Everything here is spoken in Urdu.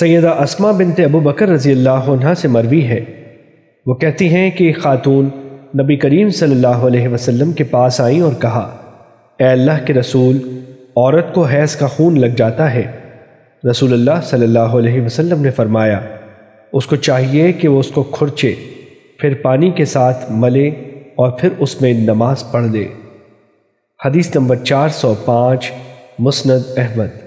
سیدہ اسما بنت ابو بکر رضی اللہ عنہ سے مروی ہے۔ وہ کہتی ہیں کہ خاتون نبی کریم صلی اللہ علیہ وسلم کے پاس آئیں اور کہا، اے اللہ کے رسول، عورت کو حیض کا خون لگ جاتا ہے۔ رسول اللہ صلی اللہ علیہ وسلم نے فرمایا، اس کو چاہیے کہ وہ اس کو کھرچے، پھر پانی کے ساتھ ملے اور پھر اس میں نماز پڑھ دے حدیث نمبر چار سو پانچ، مسند احمد۔